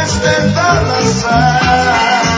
puedes tentar lanzar.